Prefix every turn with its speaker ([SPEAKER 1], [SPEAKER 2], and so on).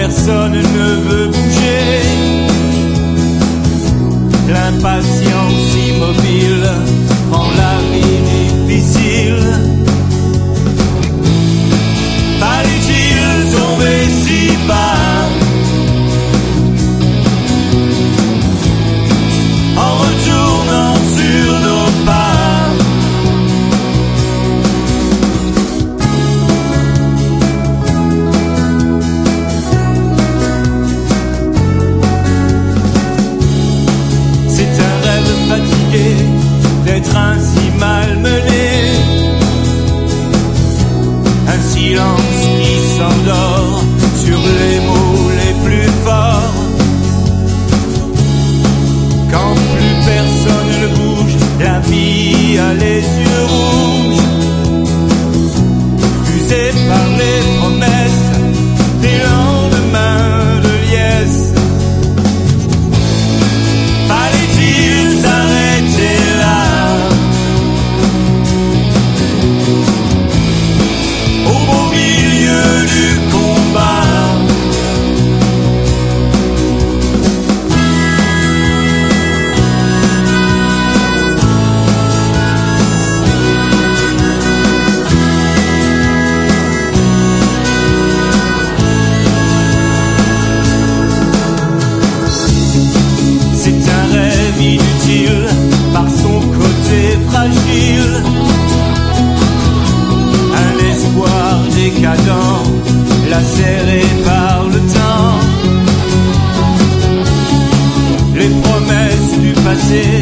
[SPEAKER 1] personne ne veut bouger. L'impasse décadent, lacéré par le temps. Les promesses du passé